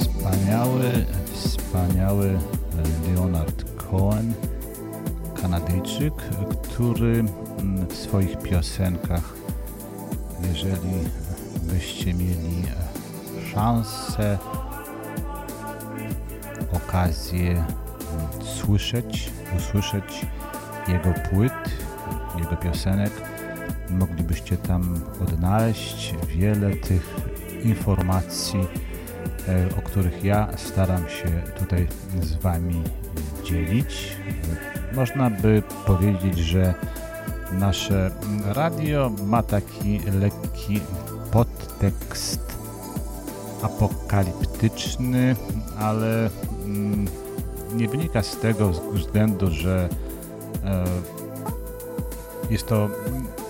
Wspaniały, wspaniały Leonard Cohen, Kanadyjczyk, który mm, w swoich piosenkach, jeżeli byście mieli szansę, okazję słyszeć, usłyszeć jego płyt, jego piosenek, moglibyście tam odnaleźć wiele tych informacji, e, o których ja staram się tutaj z Wami dzielić. Można by powiedzieć, że nasze radio ma taki lekki podtekst apokaliptyczny, ale mm, nie wynika z tego względu, że e, jest to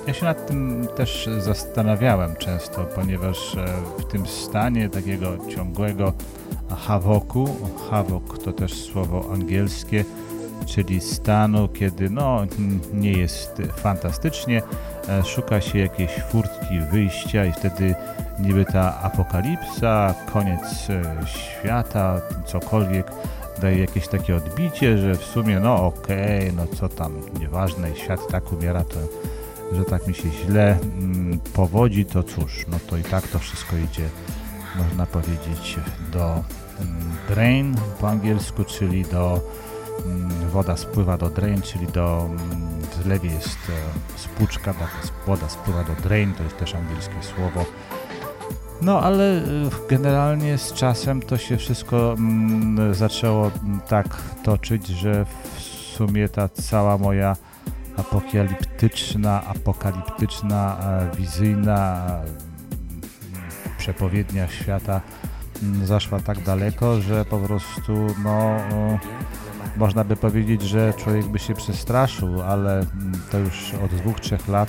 ja się nad tym też zastanawiałem często, ponieważ e, w tym stanie takiego ciągłego hawoku, hawok to też słowo angielskie, czyli stanu, kiedy no, nie jest fantastycznie, e, szuka się jakiejś furtki wyjścia i wtedy niby ta apokalipsa, koniec e, świata, cokolwiek daje jakieś takie odbicie, że w sumie no okej, okay, no co tam, nieważne, świat tak umiera, to że tak mi się źle mm, powodzi, to cóż, no to i tak to wszystko idzie, można powiedzieć, do mm, drain po angielsku, czyli do mm, woda spływa do drain, czyli do w zlewie jest e, spłuczka, woda spływa do drain, to jest też angielskie słowo. No ale e, generalnie z czasem to się wszystko zaczęło tak toczyć, że w sumie ta cała moja apokaliptyczna, apokaliptyczna, e, wizyjna mm, przepowiednia świata mm, zaszła tak daleko, że po prostu no, można by powiedzieć, że człowiek by się przestraszył, ale mm, to już od dwóch, trzech lat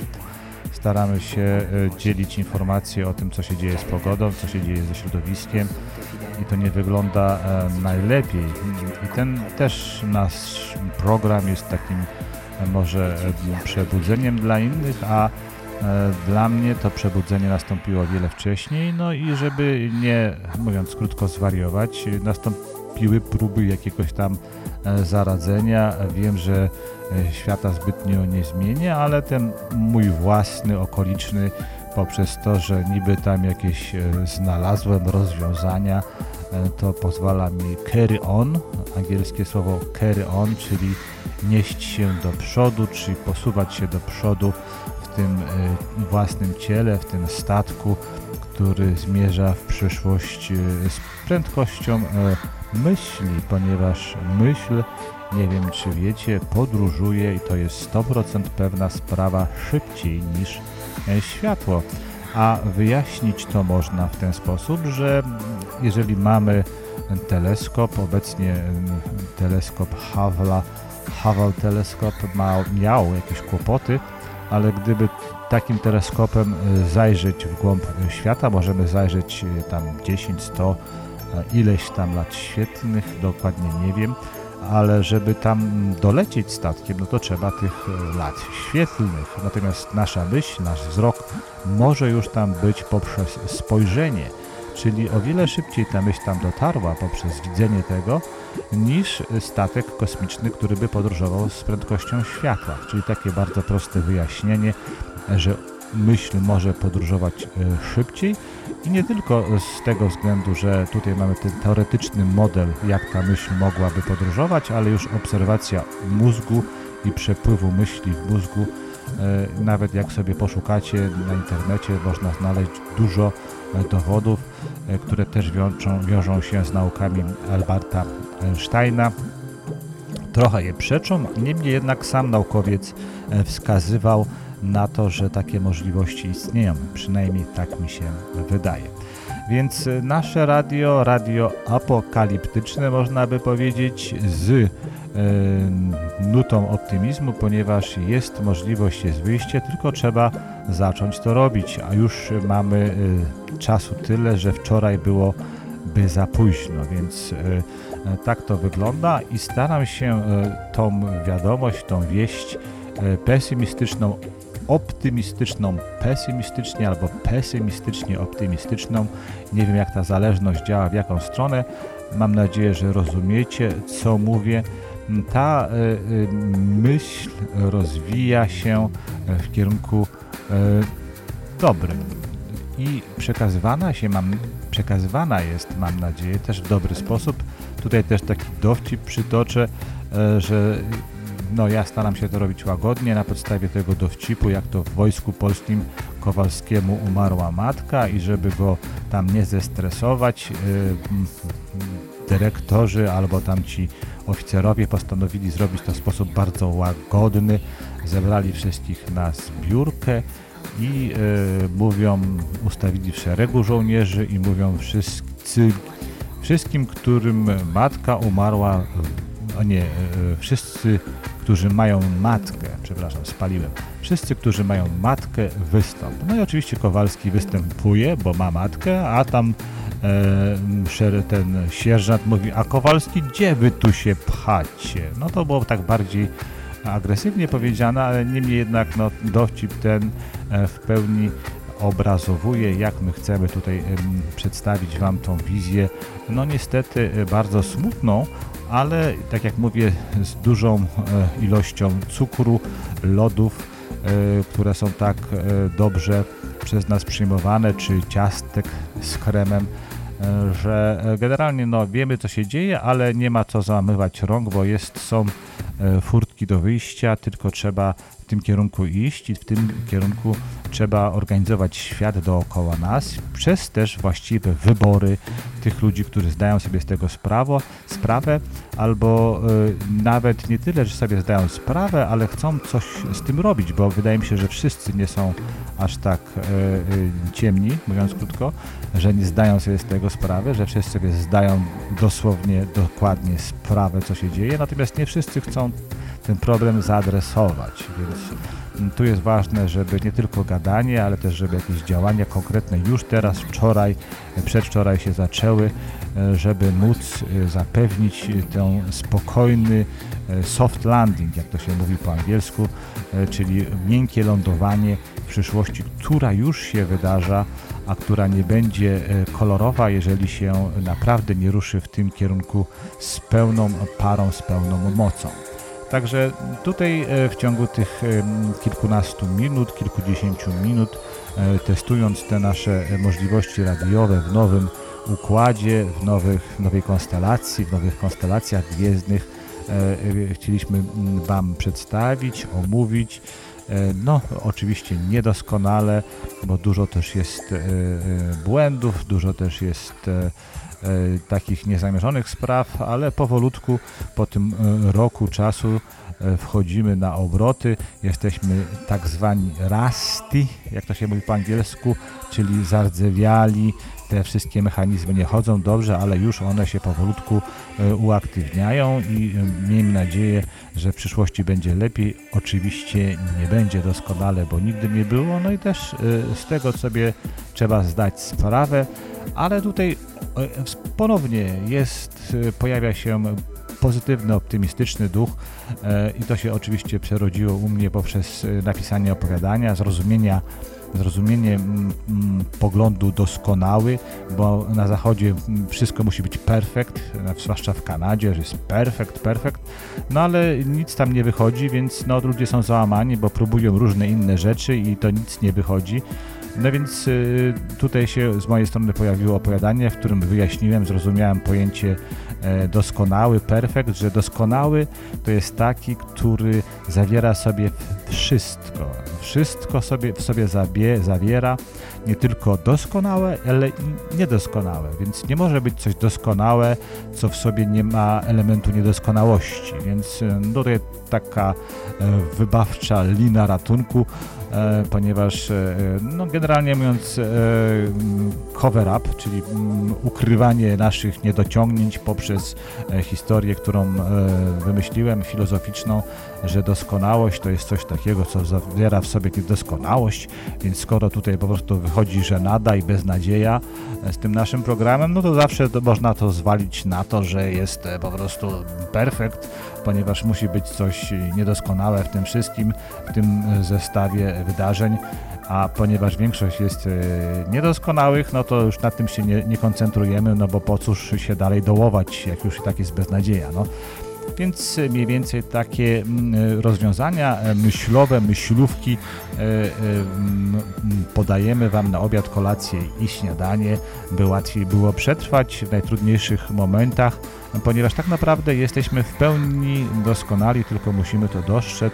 staramy się e, dzielić informacje o tym, co się dzieje z pogodą, co się dzieje ze środowiskiem i to nie wygląda e, najlepiej. I ten też nasz program jest takim może przebudzeniem dla innych, a e, dla mnie to przebudzenie nastąpiło wiele wcześniej, no i żeby nie, mówiąc krótko, zwariować, nastąpiły próby jakiegoś tam e, zaradzenia. Wiem, że e, świata zbytnio nie zmienię, ale ten mój własny, okoliczny, poprzez to, że niby tam jakieś znalazłem rozwiązania, to pozwala mi carry on, angielskie słowo carry on, czyli nieść się do przodu, czyli posuwać się do przodu w tym e, własnym ciele, w tym statku, który zmierza w przyszłość e, z prędkością e, myśli, ponieważ myśl, nie wiem czy wiecie, podróżuje i to jest 100% pewna sprawa szybciej niż światło. A wyjaśnić to można w ten sposób, że jeżeli mamy teleskop, obecnie teleskop Hubble'a Hubble teleskop ma, miał jakieś kłopoty, ale gdyby takim teleskopem y, zajrzeć w głąb świata, możemy zajrzeć tam 10, 100, ileś tam lat świetnych, dokładnie nie wiem, ale żeby tam dolecieć statkiem, no to trzeba tych lat świetlnych. Natomiast nasza myśl, nasz wzrok może już tam być poprzez spojrzenie czyli o wiele szybciej ta myśl tam dotarła poprzez widzenie tego, niż statek kosmiczny, który by podróżował z prędkością światła. Czyli takie bardzo proste wyjaśnienie, że myśl może podróżować e, szybciej i nie tylko z tego względu, że tutaj mamy ten teoretyczny model, jak ta myśl mogłaby podróżować, ale już obserwacja mózgu i przepływu myśli w mózgu. E, nawet jak sobie poszukacie na internecie, można znaleźć dużo dowodów, e, które też wiążą, wiążą się z naukami Alberta Einsteina. Trochę je przeczą, niemniej jednak sam naukowiec e, wskazywał na to, że takie możliwości istnieją. Przynajmniej tak mi się wydaje. Więc e, nasze radio, radio apokaliptyczne, można by powiedzieć, z nutą optymizmu, ponieważ jest możliwość, jest wyjście, tylko trzeba zacząć to robić, a już mamy czasu tyle, że wczoraj było by za późno, więc tak to wygląda i staram się tą wiadomość, tą wieść pesymistyczną optymistyczną pesymistycznie albo pesymistycznie optymistyczną. Nie wiem jak ta zależność działa, w jaką stronę. Mam nadzieję, że rozumiecie, co mówię. Ta y, y, myśl rozwija się w kierunku dobrym i przekazywana się mam, przekazywana jest, mam nadzieję, też w dobry sposób. Tutaj też taki dowcip przytoczę, że no ja staram się to robić łagodnie na podstawie tego dowcipu, jak to w Wojsku Polskim Kowalskiemu umarła matka i żeby go tam nie zestresować, yy, dyrektorzy albo tam ci oficerowie postanowili zrobić to w sposób bardzo łagodny, zebrali wszystkich na zbiórkę i yy, mówią, ustawili w szeregu żołnierzy i mówią wszyscy, wszystkim, którym matka umarła, o nie, wszyscy którzy mają matkę, przepraszam, spaliłem, wszyscy, którzy mają matkę, wystąp. No i oczywiście Kowalski występuje, bo ma matkę, a tam e, ten sierżant mówi, a Kowalski, gdzie wy tu się pchacie? No to było tak bardziej agresywnie powiedziane, ale niemniej jednak no, dowcip ten e, w pełni obrazowuje, jak my chcemy tutaj przedstawić Wam tą wizję, no niestety e, bardzo smutną, ale tak jak mówię, z dużą e, ilością cukru, lodów, e, które są tak e, dobrze przez nas przyjmowane, czy ciastek z kremem, że generalnie no, wiemy co się dzieje, ale nie ma co załamywać rąk, bo jest, są furtki do wyjścia, tylko trzeba w tym kierunku iść i w tym kierunku trzeba organizować świat dookoła nas, przez też właściwe wybory tych ludzi, którzy zdają sobie z tego sprawo, sprawę, albo y, nawet nie tyle, że sobie zdają sprawę, ale chcą coś z tym robić, bo wydaje mi się, że wszyscy nie są aż tak y, y, ciemni, mówiąc krótko, że nie zdają sobie z tego sprawy, że wszyscy sobie zdają dosłownie, dokładnie sprawę, co się dzieje, natomiast nie wszyscy chcą ten problem zaadresować, więc tu jest ważne, żeby nie tylko gadanie, ale też żeby jakieś działania konkretne już teraz, wczoraj, przedwczoraj się zaczęły, e, żeby móc e, zapewnić ten spokojny e, soft landing, jak to się mówi po angielsku, czyli miękkie lądowanie w przyszłości, która już się wydarza, a która nie będzie kolorowa, jeżeli się naprawdę nie ruszy w tym kierunku z pełną parą, z pełną mocą. Także tutaj e, w ciągu tych kilkunastu minut, kilkudziesięciu minut, e, testując te nasze możliwości radiowe w nowym układzie, w, nowych, w nowej konstelacji, w nowych konstelacjach gwiezdnych, e, chcieliśmy Wam przedstawić, omówić. No, oczywiście niedoskonale, bo dużo też jest błędów, dużo też jest E, takich niezamierzonych spraw, ale powolutku po tym e, roku czasu e, wchodzimy na obroty, jesteśmy tak zwani rusty, jak to się mówi po angielsku, czyli zardzewiali, te wszystkie mechanizmy nie chodzą dobrze, ale już one się powolutku uaktywniają i miejmy nadzieję, że w przyszłości będzie lepiej. Oczywiście nie będzie doskonale, bo nigdy nie było, no i też z tego sobie trzeba zdać sprawę, ale tutaj e, ponownie jest, e, pojawia się pozytywny, optymistyczny duch e, i to się oczywiście przerodziło u mnie poprzez napisanie opowiadania, zrozumienia zrozumienie mm, mm, poglądu doskonały, bo na zachodzie wszystko musi być perfekt, zwłaszcza w Kanadzie, że jest perfekt, perfekt, no ale nic tam nie wychodzi, więc no, ludzie są załamani, bo próbują różne inne rzeczy i to nic nie wychodzi. No więc y, tutaj się z mojej strony pojawiło opowiadanie, w którym wyjaśniłem, zrozumiałem pojęcie doskonały, perfekt, że doskonały to jest taki, który zawiera sobie wszystko. Wszystko sobie w sobie zabie, zawiera, nie tylko doskonałe, ale i niedoskonałe. Więc nie może być coś doskonałe, co w sobie nie ma elementu niedoskonałości. Więc y, no, tutaj taka e, wybawcza lina ratunku e, ponieważ e, no, generalnie mówiąc e, cover up, czyli mm, ukrywanie naszych niedociągnięć poprzez e, historię, którą e, wymyśliłem, filozoficzną, że doskonałość to jest coś takiego, co zawiera w sobie doskonałość, więc skoro tutaj po prostu wychodzi żenada i beznadzieja e, z tym naszym programem, no to zawsze to można to zwalić na to, że jest e, po prostu perfekt, ponieważ musi być coś niedoskonałe w tym wszystkim, w tym e, zestawie wydarzeń, a ponieważ większość jest niedoskonałych, no to już nad tym się nie, nie koncentrujemy, no bo po cóż się dalej dołować, jak już i tak jest beznadzieja, no. Więc mniej więcej takie mm, rozwiązania e, myślowe, myślówki e, e, mm, podajemy Wam na obiad, kolację i śniadanie, by łatwiej było przetrwać w najtrudniejszych momentach, ponieważ tak naprawdę jesteśmy w pełni doskonali, tylko musimy to dostrzec,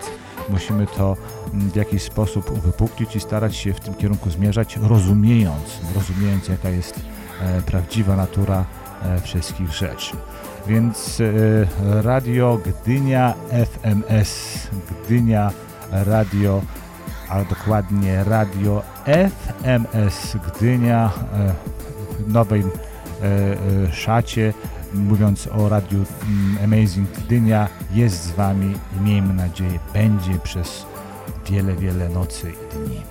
musimy to mm, w jakiś sposób uwypuklić i starać się w tym kierunku zmierzać, rozumiejąc, rozumiejąc jaka jest prawdziwa natura wszystkich rzeczy. Więc e, Radio Gdynia FMS, Gdynia Radio, a dokładnie Radio FMS Gdynia e, w nowej e, szacie, mówiąc o Radiu mm, Amazing Gdynia, jest z Wami i miejmy nadzieję będzie przez wiele, wiele nocy i dni.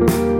Trying to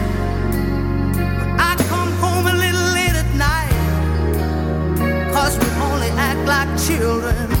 like children.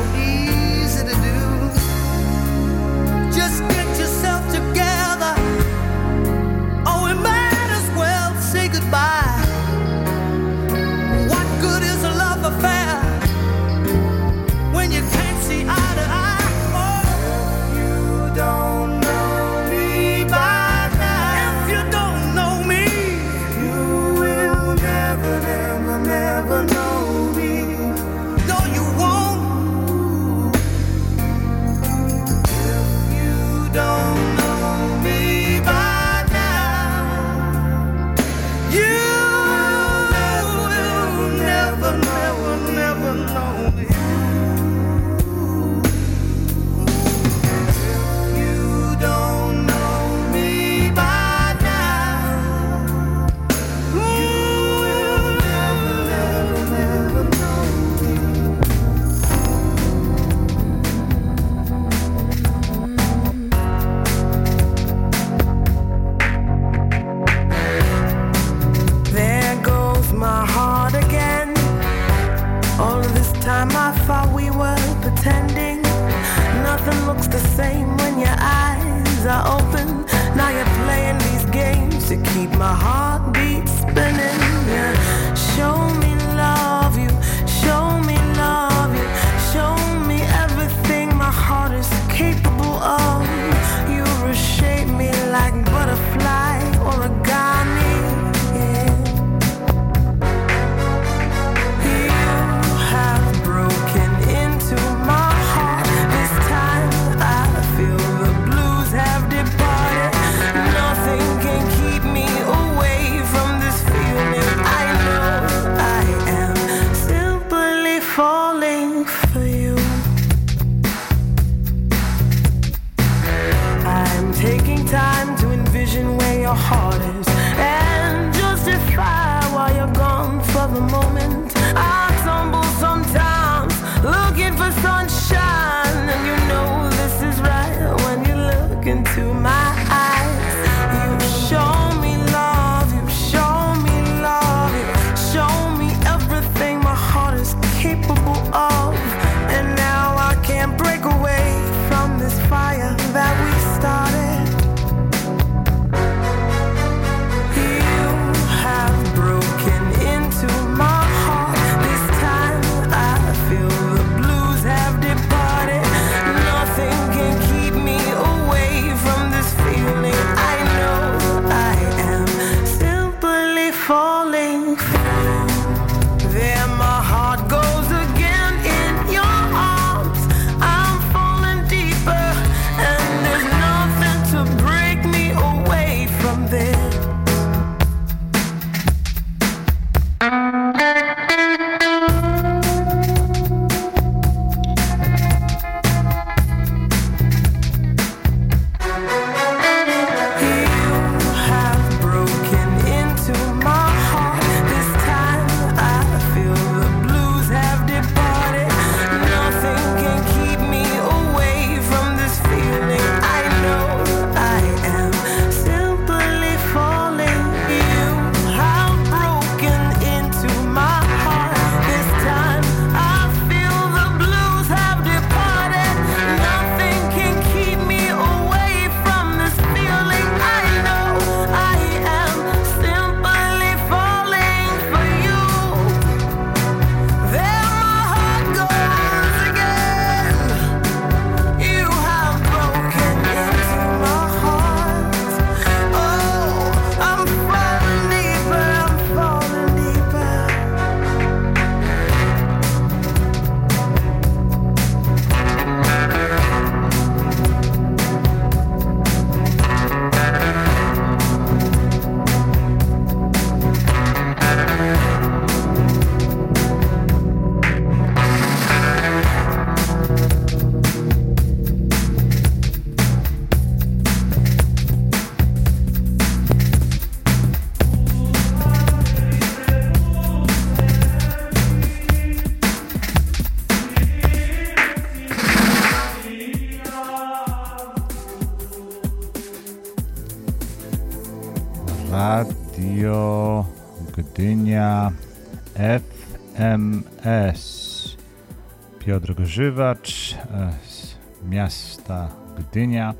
Piotr Grzywacz e, z miasta Gdynia,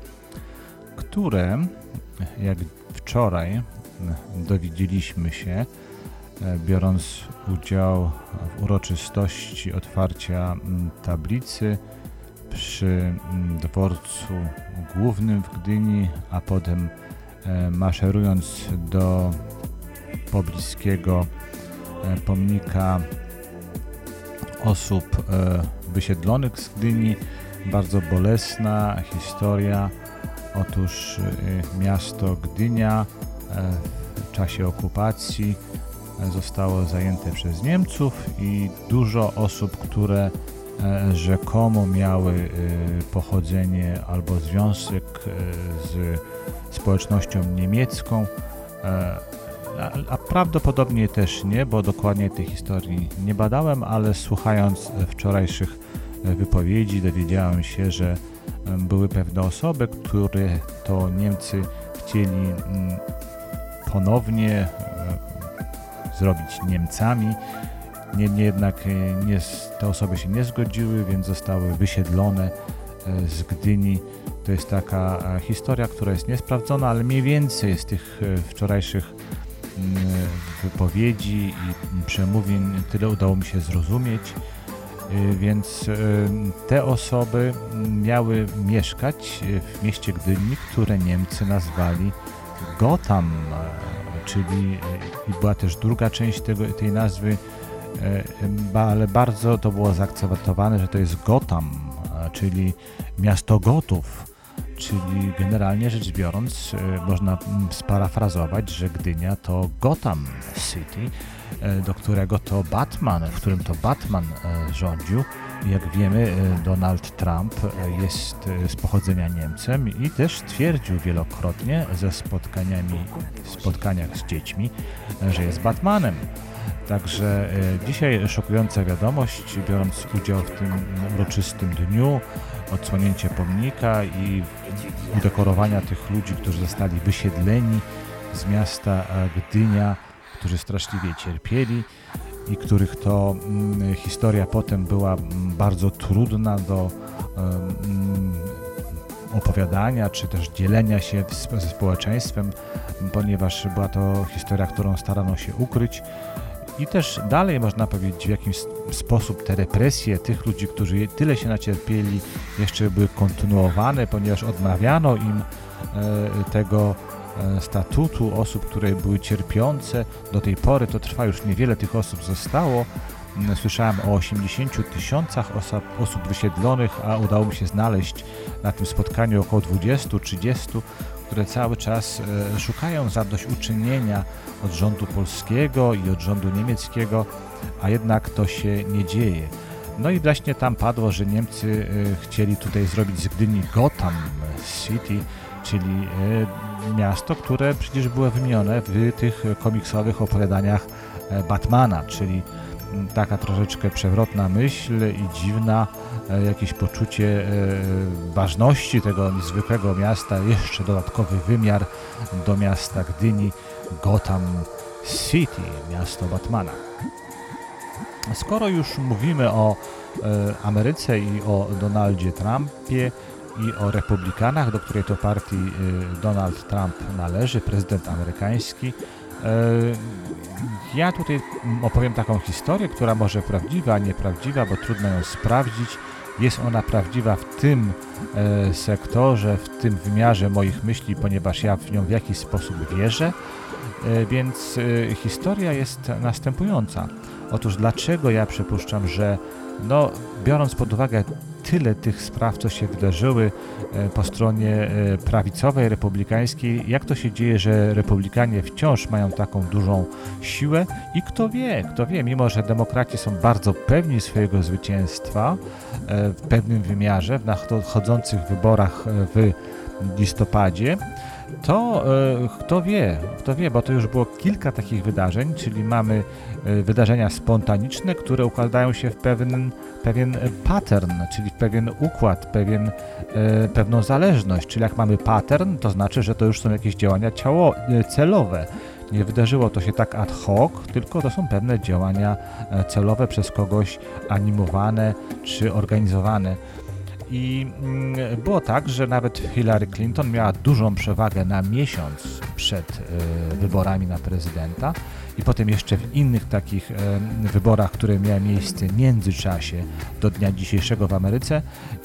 które, jak wczoraj dowiedzieliśmy się, e, biorąc udział w uroczystości otwarcia tablicy przy dworcu głównym w Gdyni, a potem e, maszerując do pobliskiego pomnika osób wysiedlonych z Gdyni, bardzo bolesna historia. Otóż miasto Gdynia w czasie okupacji zostało zajęte przez Niemców i dużo osób, które rzekomo miały pochodzenie albo związek z społecznością niemiecką, a, prawdopodobnie też nie, bo dokładnie tej historii nie badałem, ale słuchając wczorajszych wypowiedzi dowiedziałem się, że były pewne osoby, które to Niemcy chcieli ponownie zrobić Niemcami. Niemniej jednak nie, te osoby się nie zgodziły, więc zostały wysiedlone z Gdyni. To jest taka historia, która jest niesprawdzona, ale mniej więcej z tych wczorajszych wypowiedzi i przemówień tyle udało mi się zrozumieć. Więc te osoby miały mieszkać w mieście Gdyni, które Niemcy nazwali Gotham, czyli była też druga część tego, tej nazwy, ale bardzo to było zaakceptowane, że to jest Gotham, czyli miasto gotów czyli generalnie rzecz biorąc można sparafrazować, że Gdynia to Gotham City, do którego to Batman, w którym to Batman rządził. Jak wiemy, Donald Trump jest z pochodzenia Niemcem i też twierdził wielokrotnie ze spotkaniami, spotkaniach z dziećmi, że jest Batmanem. Także dzisiaj szokująca wiadomość, biorąc udział w tym uroczystym dniu, odsłonięcie pomnika i udekorowania tych ludzi, którzy zostali wysiedleni z miasta Gdynia, którzy straszliwie cierpieli i których to mm, historia potem była bardzo trudna do mm, opowiadania, czy też dzielenia się ze społeczeństwem, ponieważ była to historia, którą starano się ukryć. I też dalej można powiedzieć, w jakiś sposób te represje tych ludzi, którzy tyle się nacierpieli, jeszcze były kontynuowane, ponieważ odmawiano im e, tego statutu osób, które były cierpiące. Do tej pory to trwa już niewiele tych osób zostało. Słyszałem o 80 tysiącach osób, wysiedlonych, a udało mi się znaleźć na tym spotkaniu około 20-30, które cały czas e, szukają zadośćuczynienia od rządu polskiego i od rządu niemieckiego, a jednak to się nie dzieje. No i właśnie tam padło, że Niemcy e, chcieli tutaj zrobić z Gdyni Gotham City, czyli e, miasto, które przecież było wymienione w tych komiksowych opowiadaniach Batmana, czyli taka troszeczkę przewrotna myśl i dziwna, e, jakieś poczucie e, ważności tego niezwykłego miasta, jeszcze dodatkowy wymiar do miasta Gdyni, Gotham City, miasto Batmana. Skoro już mówimy o e, Ameryce i o Donaldzie Trumpie i o republikanach, do której to partii Donald Trump należy, prezydent amerykański, ja tutaj opowiem taką historię, która może prawdziwa, nieprawdziwa, bo trudno ją sprawdzić. Jest ona prawdziwa w tym e, sektorze, w tym wymiarze moich myśli, ponieważ ja w nią w jakiś sposób wierzę. E, więc e, historia jest następująca. Otóż dlaczego ja przypuszczam, że no, biorąc pod uwagę tyle tych spraw, co się wydarzyły e, po stronie e, prawicowej, republikańskiej. Jak to się dzieje, że republikanie wciąż mają taką dużą siłę i kto wie, kto wie, mimo że demokraci są bardzo pewni swojego zwycięstwa e, w pewnym wymiarze w nadchodzących wyborach w listopadzie, to kto wie, kto wie, bo to już było kilka takich wydarzeń, czyli mamy wydarzenia spontaniczne, które układają się w pewien pewien pattern, czyli pewien układ, pewien, e, pewną zależność. Czyli jak mamy pattern, to znaczy, że to już są jakieś działania ciało, e, celowe. Nie wydarzyło to się tak ad hoc, tylko to są pewne działania e, celowe przez kogoś animowane czy organizowane. I mm, było tak, że nawet Hillary Clinton miała dużą przewagę na miesiąc przed e, wyborami na prezydenta i potem jeszcze w innych takich e, wyborach, które miały miejsce w międzyczasie do dnia dzisiejszego w Ameryce,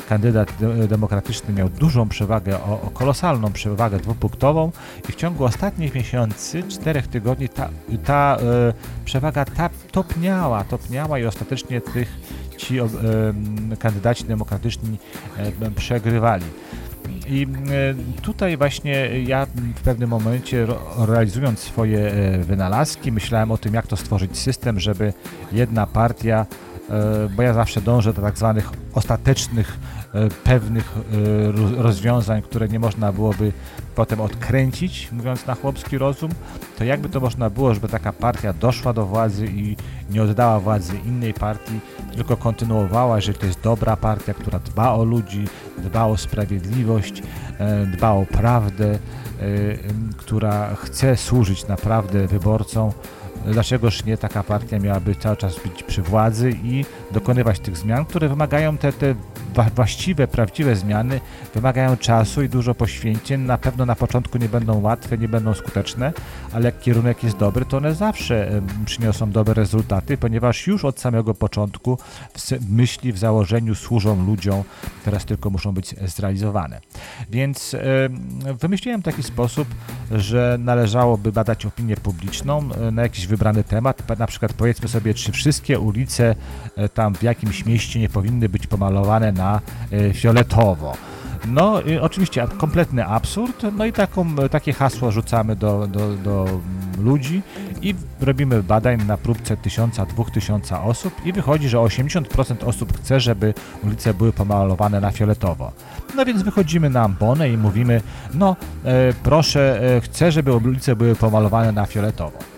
kandydat de demokratyczny miał dużą przewagę, o, o kolosalną przewagę dwupunktową i w ciągu ostatnich miesięcy, czterech tygodni ta, ta e, przewaga ta topniała, topniała i ostatecznie tych ci e, kandydaci demokratyczni e, przegrywali. I e, tutaj właśnie ja w pewnym momencie realizując swoje e, wynalazki, myślałem o tym, jak to stworzyć system, żeby jedna partia, e, bo ja zawsze dążę do tak zwanych ostatecznych, pewnych rozwiązań, które nie można byłoby potem odkręcić, mówiąc na chłopski rozum, to jakby to można było, żeby taka partia doszła do władzy i nie oddała władzy innej partii, tylko kontynuowała, że to jest dobra partia, która dba o ludzi, dba o sprawiedliwość, e, dba o prawdę, e, która chce służyć naprawdę wyborcom, dlaczegoż nie taka partia miałaby cały czas być przy władzy i dokonywać tych zmian, które wymagają te, te właściwe, prawdziwe zmiany wymagają czasu i dużo poświęceń. Na pewno na początku nie będą łatwe, nie będą skuteczne, ale jak kierunek jest dobry, to one zawsze przyniosą dobre rezultaty, ponieważ już od samego początku myśli, w założeniu służą ludziom, teraz tylko muszą być zrealizowane. Więc wymyśliłem taki sposób, że należałoby badać opinię publiczną e, na jakiś wybrany temat, na przykład powiedzmy sobie, czy wszystkie ulice e, tam w jakimś mieście nie powinny być pomalowane na e, fioletowo. No, oczywiście kompletny absurd, no i taką, takie hasło rzucamy do, do, do ludzi i robimy badań na próbce 1000-2000 osób i wychodzi, że 80% osób chce, żeby ulice były pomalowane na fioletowo. No więc wychodzimy na ambonę i mówimy, no e, proszę, e, chcę, żeby ulice były pomalowane na fioletowo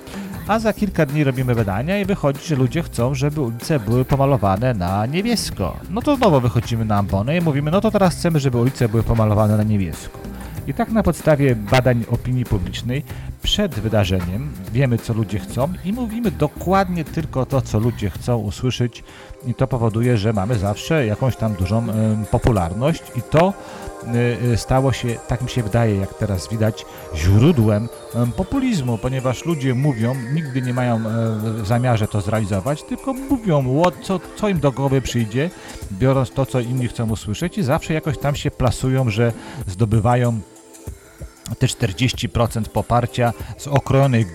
a za kilka dni robimy badania i wychodzi, że ludzie chcą, żeby ulice były pomalowane na niebiesko. No to znowu wychodzimy na ambonę i mówimy, no to teraz chcemy, żeby ulice były pomalowane na niebiesko. I tak na podstawie badań opinii publicznej przed wydarzeniem wiemy, co ludzie chcą i mówimy dokładnie tylko to, co ludzie chcą usłyszeć i to powoduje, że mamy zawsze jakąś tam dużą y, popularność i to stało się, tak mi się wydaje, jak teraz widać, źródłem y, populizmu, ponieważ ludzie mówią, nigdy nie mają w zamiarze to zrealizować, tylko mówią, co, co im do głowy przyjdzie, biorąc to, co inni chcą usłyszeć i zawsze jakoś tam się plasują, że zdobywają te 40% poparcia z okrojonej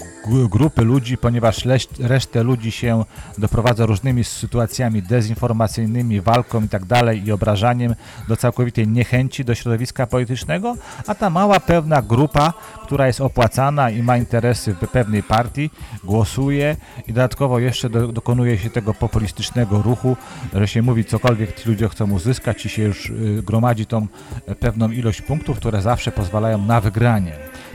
grupy ludzi, ponieważ resztę ludzi się doprowadza różnymi sytuacjami dezinformacyjnymi, walką i tak dalej i obrażaniem do całkowitej niechęci do środowiska politycznego, a ta mała pewna grupa, która jest opłacana i ma interesy w pewnej partii, głosuje i dodatkowo jeszcze do, dokonuje się tego populistycznego ruchu, że się mówi cokolwiek ci ludzie chcą uzyskać i się już y, gromadzi tą pewną ilość punktów, które zawsze pozwalają na wygranie.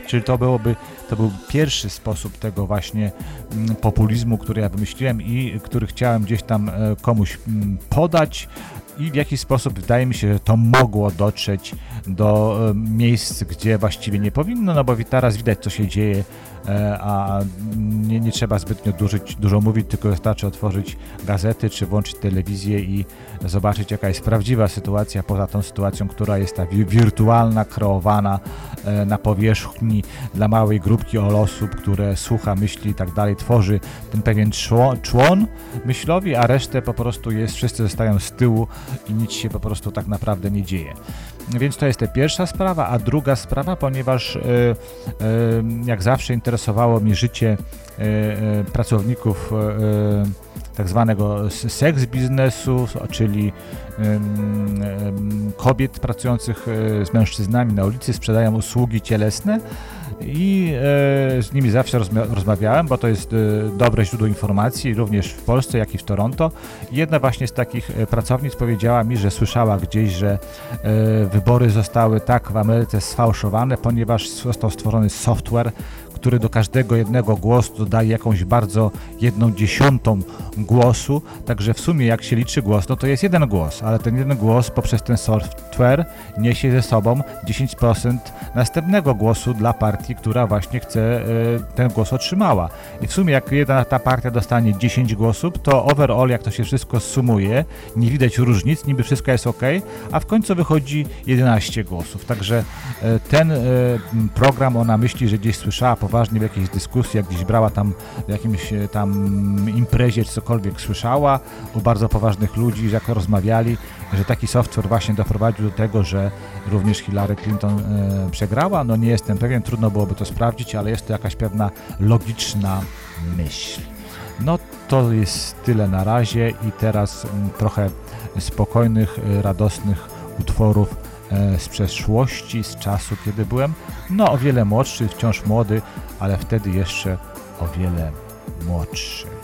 Czyli to byłoby, to był pierwszy sposób tego właśnie mm, populizmu, który ja wymyśliłem i który chciałem gdzieś tam e, komuś mm, podać i w jakiś sposób wydaje mi się, że to mogło dotrzeć do e, miejsc, gdzie właściwie nie powinno, no bo teraz widać, co się dzieje a nie, nie trzeba zbytnio dużo, mówić, tylko wystarczy otworzyć gazety czy włączyć telewizję i zobaczyć, jaka jest prawdziwa sytuacja poza tą sytuacją, która jest ta wirtualna, kreowana e, na powierzchni dla małej grupki osób, które słucha, myśli i tak dalej, tworzy ten pewien człon myślowi, a resztę po prostu jest, wszyscy zostają z tyłu i nic się po prostu tak naprawdę nie dzieje. Więc to jest ta pierwsza sprawa, a druga sprawa, ponieważ e, jak zawsze interesowało mnie życie e, e, pracowników e, tak zwanego seks biznesu, czyli kobiet pracujących z mężczyznami na ulicy, sprzedają usługi cielesne i z nimi zawsze rozmawiałem, bo to jest dobre źródło informacji, również w Polsce, jak i w Toronto. Jedna właśnie z takich pracownic powiedziała mi, że słyszała gdzieś, że wybory zostały tak w Ameryce sfałszowane, ponieważ został stworzony software, który do każdego jednego głosu dodaje jakąś bardzo jedną dziesiątą głosu, także w sumie jak się liczy głos, no to jest jeden głos, ale ten jeden głos poprzez ten software niesie ze sobą 10% następnego głosu dla partii, która właśnie chce, e, ten głos otrzymała. I w sumie jak jedna ta partia dostanie 10 głosów, to overall jak to się wszystko sumuje, nie widać różnic, niby wszystko jest ok, a w końcu wychodzi 11 głosów. Także e, ten e, program ona myśli, że gdzieś słyszała poważnie w jakiejś dyskusji, jak gdzieś brała tam w jakimś e, tam imprezie czy cokolwiek słyszała u bardzo poważnych ludzi, jak rozmawiali, że taki software właśnie doprowadził do tego, że również Hillary Clinton e, przegrała. No nie jestem pewien, trudno byłoby to sprawdzić, ale jest to jakaś pewna logiczna myśl. No to jest tyle na razie i teraz mm, trochę spokojnych, e, radosnych utworów z przeszłości, z czasu, kiedy byłem no o wiele młodszy, wciąż młody, ale wtedy jeszcze o wiele młodszy.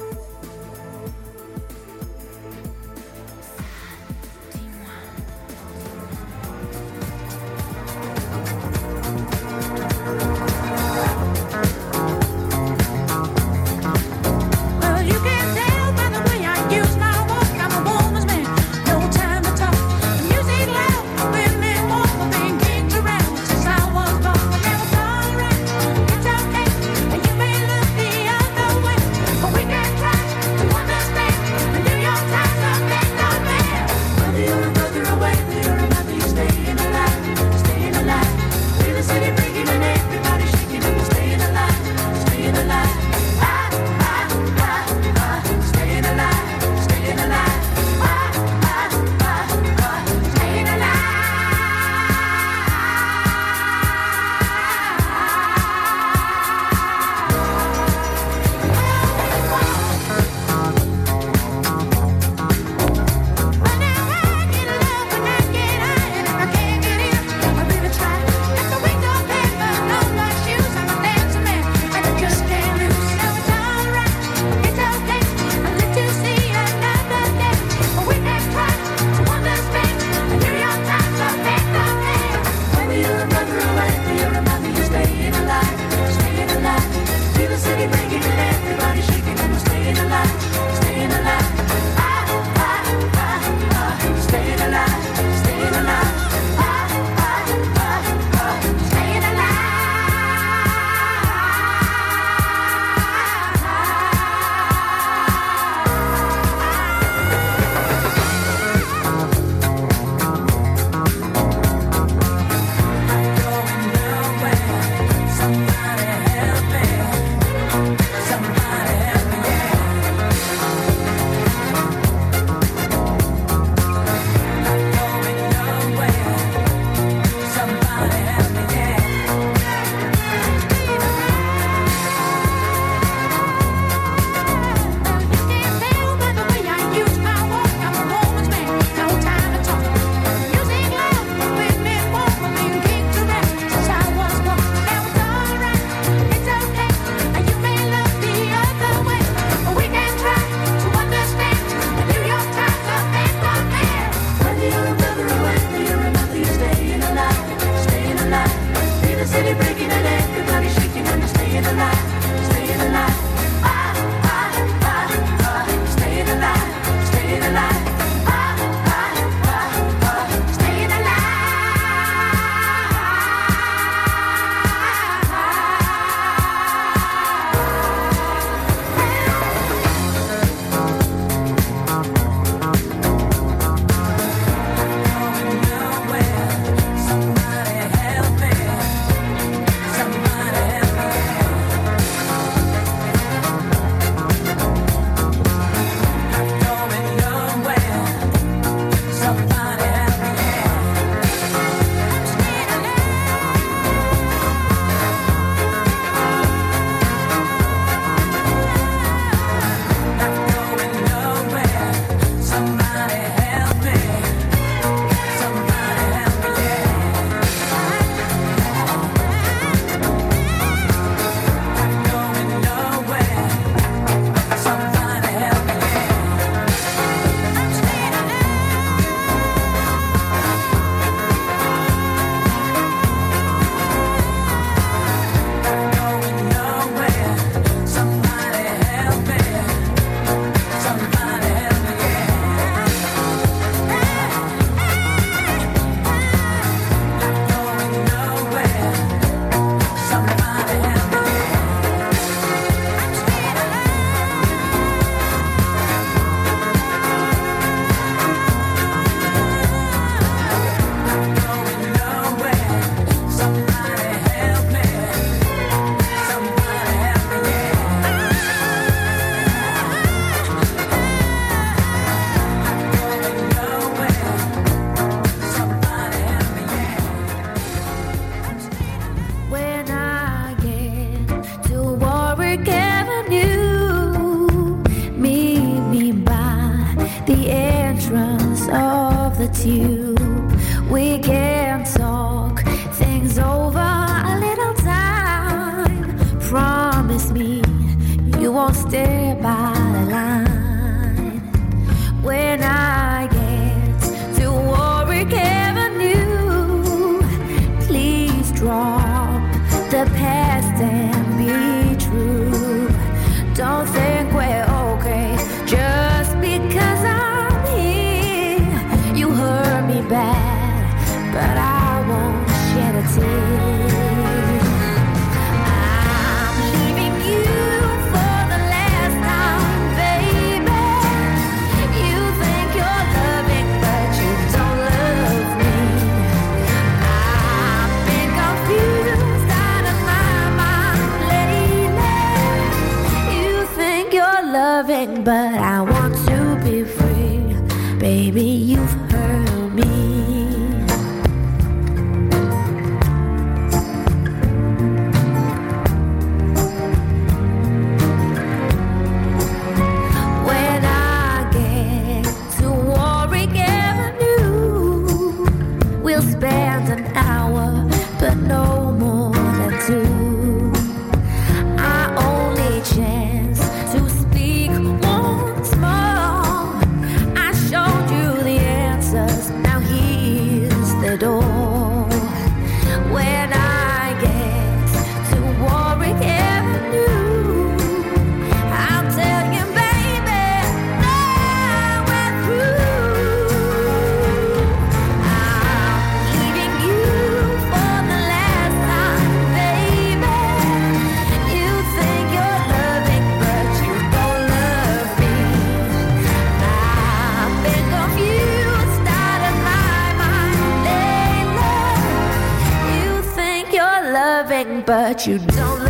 You. don't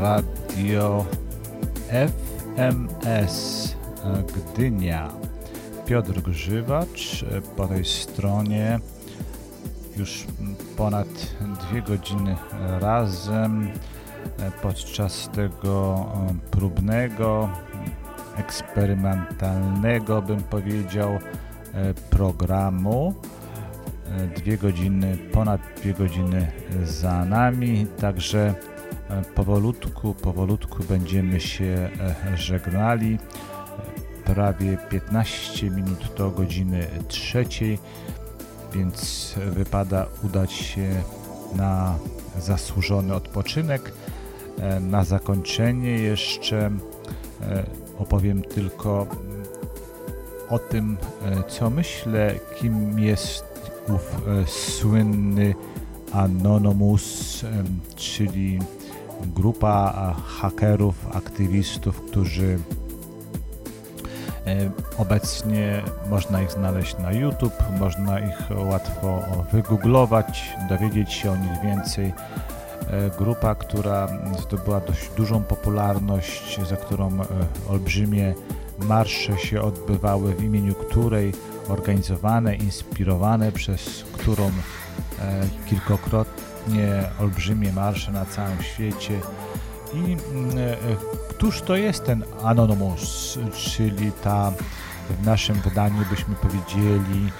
Radio FMS Gdynia. Piotr Grzywacz po tej stronie już ponad dwie godziny razem podczas tego e, próbnego, eksperymentalnego, bym powiedział, e, programu. E, Dwie godziny, ponad dwie godziny za nami, także powolutku, powolutku będziemy się e, żegnali. Prawie 15 minut do godziny trzeciej, więc wypada udać się na zasłużony odpoczynek. E, Na zakończenie jeszcze e, opowiem tylko o tym, e, co myślę, kim jest ów e, słynny Anonymous, czyli grupa hakerów, aktywistów, którzy e, obecnie można ich znaleźć na YouTube, można ich łatwo wygooglować, dowiedzieć się o nich więcej. E, Grupa, która zdobyła dość dużą popularność, za którą e, olbrzymie marsze się odbywały, w imieniu której organizowane, inspirowane, przez którą e, kilkokrotnie olbrzymie marsze na całym świecie. I mm, e, któż to jest ten Anonymous, czyli ta w naszym wydaniu byśmy powiedzieli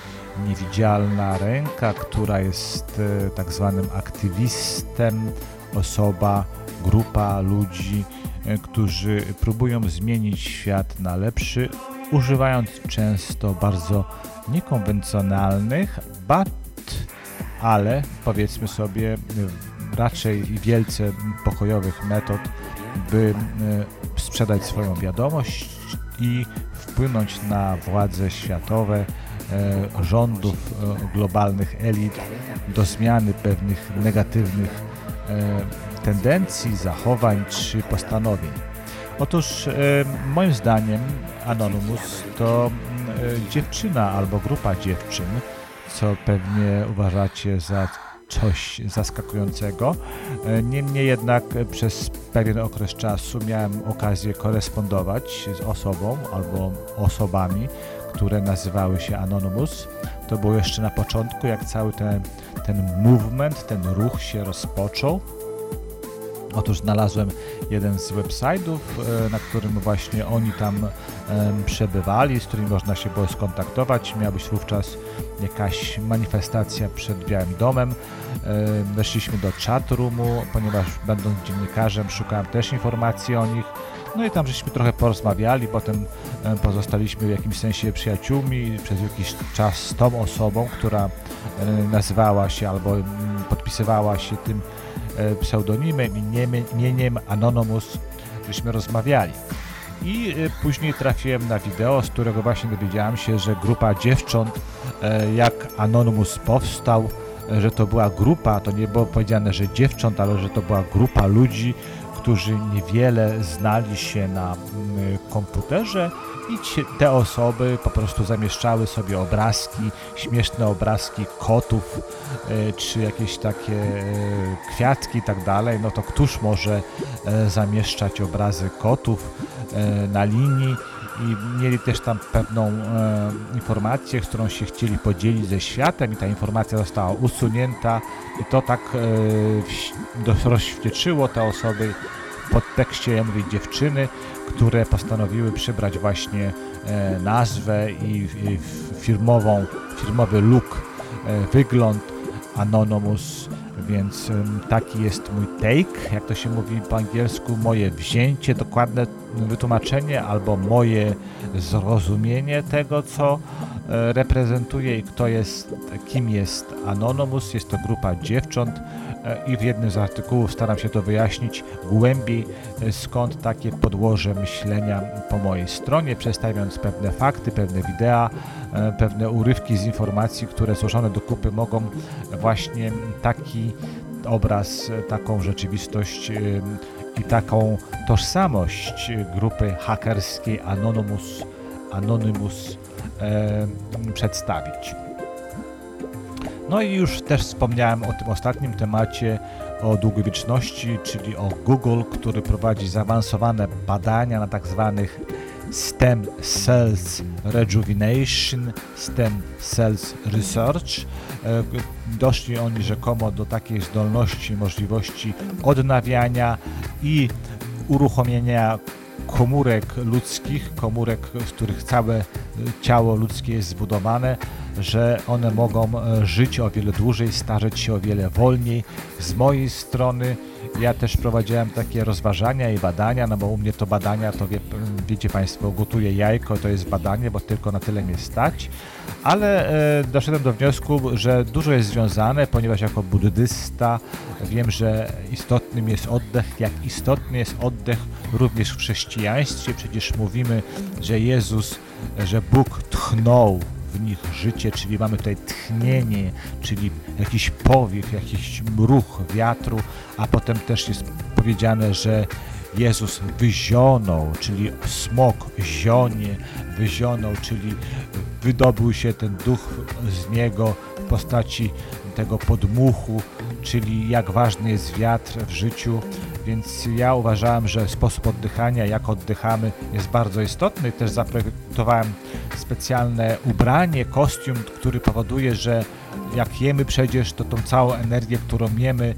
niewidzialna ręka, która jest e, tak zwanym aktywistem, osoba, grupa ludzi, e, którzy próbują zmienić świat na lepszy, używając często bardzo niekonwencjonalnych, bat, ale powiedzmy sobie e, raczej wielce pokojowych metod, by e, sprzedać swoją wiadomość i wpłynąć na władze światowe, e, rządów e, globalnych elit do zmiany pewnych negatywnych e, tendencji, zachowań czy postanowień. Otóż moim zdaniem Anonymous to dziewczyna albo grupa dziewczyn, co pewnie uważacie za coś zaskakującego. E, Niemniej jednak przez pewien okres czasu miałem okazję korespondować z osobą albo osobami, które nazywały się Anonymous. To było jeszcze na początku, jak cały ten, ten movement, ten ruch się rozpoczął. Otóż znalazłem jeden z website'ów, e, na którym właśnie oni tam przebywali, z którymi można się było skontaktować. Miała być wówczas jakaś manifestacja przed Białym Domem. E, Weszliśmy do chatroomu, ponieważ będąc dziennikarzem szukałem też informacji o nich. No i tam żeśmy trochę porozmawiali, potem e, pozostaliśmy w jakimś sensie przyjaciółmi przez jakiś czas z tą osobą, która nazywała się albo mm, podpisywała się tym pseudonimem, imieniem, imieniem Anonymous, żeśmy rozmawiali. I e, później trafiłem na wideo, z którego właśnie dowiedziałem się, że grupa dziewcząt, e, jak Anonymous powstał, e, że to była grupa, to nie było powiedziane, że dziewcząt, ale że to była grupa ludzi, którzy niewiele znali się na mm, komputerze i te osoby po prostu zamieszczały sobie obrazki, śmieszne obrazki kotów, e, czy jakieś takie e, kwiatki i tak dalej, no to któż może e, zamieszczać obrazy kotów na linii? I mieli też tam pewną e, informację, którą się chcieli podzielić ze światem i ta informacja została usunięta. I to tak e, te osoby podtekście, ja mówię, dziewczyny, które postanowiły przybrać właśnie e, nazwę i, firmową, firmowy look, e, wygląd Anonymous, więc taki jest mój take, jak to się mówi po angielsku, moje wzięcie, dokładne wytłumaczenie albo moje zrozumienie tego, co e, reprezentuje i kto jest, kim jest Anonymous. Jest to grupa dziewcząt e, i w jednym z artykułów staram się to wyjaśnić głębiej, e, skąd takie podłoże myślenia po mojej stronie, przedstawiając pewne fakty, pewne wideo, pewne urywki z informacji, które złożone do kupy mogą właśnie taki obraz, e, taką rzeczywistość e, i taką tożsamość e, grupy hakerskiej Anonymous, Anonymous e, przedstawić. No i już też wspomniałem o tym ostatnim temacie, o długowieczności, czyli o Google, który prowadzi zaawansowane badania na tak zwanych stem cells rejuvenation, stem cells research. E, Doszli oni rzekomo do takiej zdolności, możliwości odnawiania i uruchomienia komórek ludzkich, komórek, z których całe ciało ludzkie jest zbudowane, że one mogą e, żyć o wiele dłużej, starzeć się o wiele wolniej. Z mojej strony ja też prowadziłem takie rozważania i badania, no bo u mnie to badania, to wie, wiecie Państwo, gotuję jajko, to jest badanie, bo tylko na tyle mnie stać, ale e, doszedłem do wniosku, że dużo jest związane, ponieważ jako buddysta wiem, że istotnym jest oddech, jak istotny jest oddech również w chrześcijaństwie. Przecież mówimy, że Jezus, że Bóg tchnął w nich życie, czyli mamy tutaj tchnienie, czyli jakiś powiew, jakiś ruch wiatru, a potem też jest powiedziane, że Jezus wyzionął, czyli smok zionie, wyzionął, czyli wydobył się ten duch z niego w postaci tego podmuchu, czyli jak ważny jest wiatr w życiu, więc ja uważałem, że sposób oddychania, jak oddychamy jest bardzo istotny. Też zaprojektowałem specjalne ubranie, kostium, który powoduje, że jak jemy przecież, to tą całą energię, którą jemy,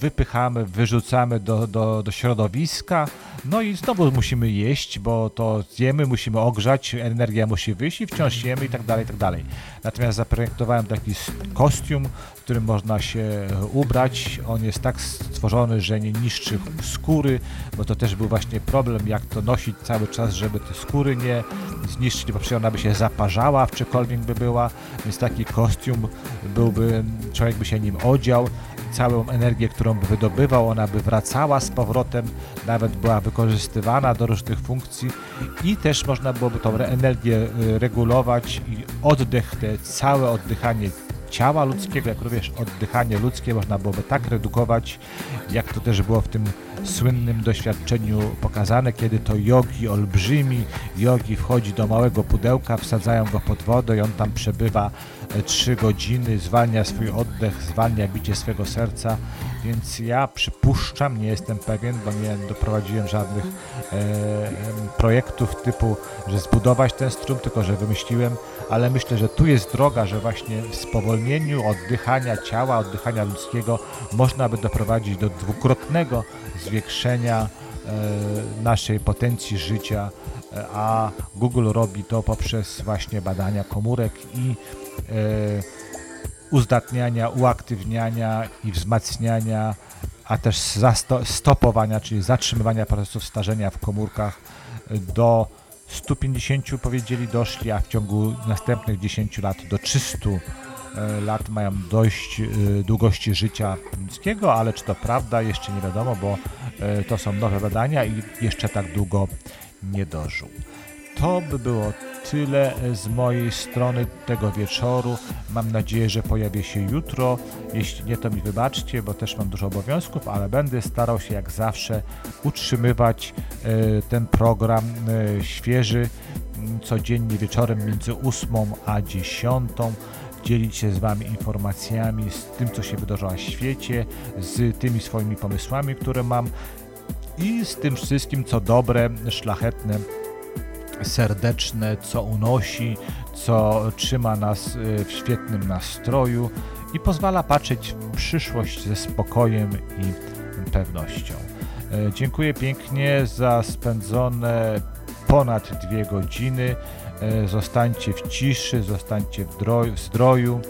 wypychamy, wyrzucamy do, do, do środowiska. No i znowu musimy jeść, bo to zjemy, musimy ogrzać, energia musi wyjść i wciąż jemy i tak dalej, i tak dalej. Natomiast zaprojektowałem taki kostium, którym można się ubrać. On jest tak stworzony, że nie niszczy skóry, bo to też był właśnie problem, jak to nosić cały czas, żeby te skóry nie zniszczyć, bo przecież ona by się zaparzała, w czymkolwiek by była, więc taki kostium byłby, człowiek by się nim odział, całą energię, którą by wydobywał, ona by wracała z powrotem, nawet była wykorzystywana do różnych funkcji. I też można byłoby tą energię y, regulować i oddech, te całe oddychanie ciała ludzkiego, jak również oddychanie ludzkie można byłoby tak redukować, jak to też było w tym słynnym doświadczeniu pokazane, kiedy to jogi, olbrzymi jogi wchodzi do małego pudełka, wsadzają go pod wodę i on tam przebywa 3 godziny, zwalnia swój oddech, zwalnia bicie swego serca, więc ja przypuszczam, nie jestem pewien, bo nie doprowadziłem żadnych e, projektów typu, że zbudować ten strum, tylko że wymyśliłem, ale myślę, że tu jest droga, że właśnie w spowolnieniu oddychania ciała, oddychania ludzkiego można by doprowadzić do dwukrotnego zwiększenia e, naszej potencji życia, e, a Google robi to poprzez właśnie badania komórek i e, uzdatniania, uaktywniania i wzmacniania, a też stopowania, czyli zatrzymywania procesów starzenia w komórkach do 150 powiedzieli doszli, a w ciągu następnych 10 lat do 300 e, lat mają dojść e, długości życia ludzkiego, ale czy to prawda, jeszcze nie wiadomo, bo e, to są nowe badania i jeszcze tak długo nie dożył. To by było tyle z mojej strony tego wieczoru. Mam nadzieję, że pojawię się jutro. Jeśli nie, to mi wybaczcie, bo też mam dużo obowiązków, ale będę starał się jak zawsze utrzymywać e, ten program e, świeży m, codziennie wieczorem między 8 a 10 dzielić się z Wami informacjami, z tym, co się wydarzyło na świecie, z tymi swoimi pomysłami, które mam i z tym wszystkim, co dobre, szlachetne, serdeczne, co unosi, co trzyma nas y, w świetnym nastroju i pozwala patrzeć w przyszłość ze spokojem i pewnością. E, Dziękuję pięknie za spędzone ponad dwie godziny. E, Zostańcie w ciszy, zostańcie w droju, w zdroju.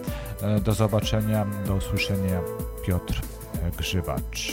E, Do zobaczenia, do usłyszenia. Piotr Grzywacz.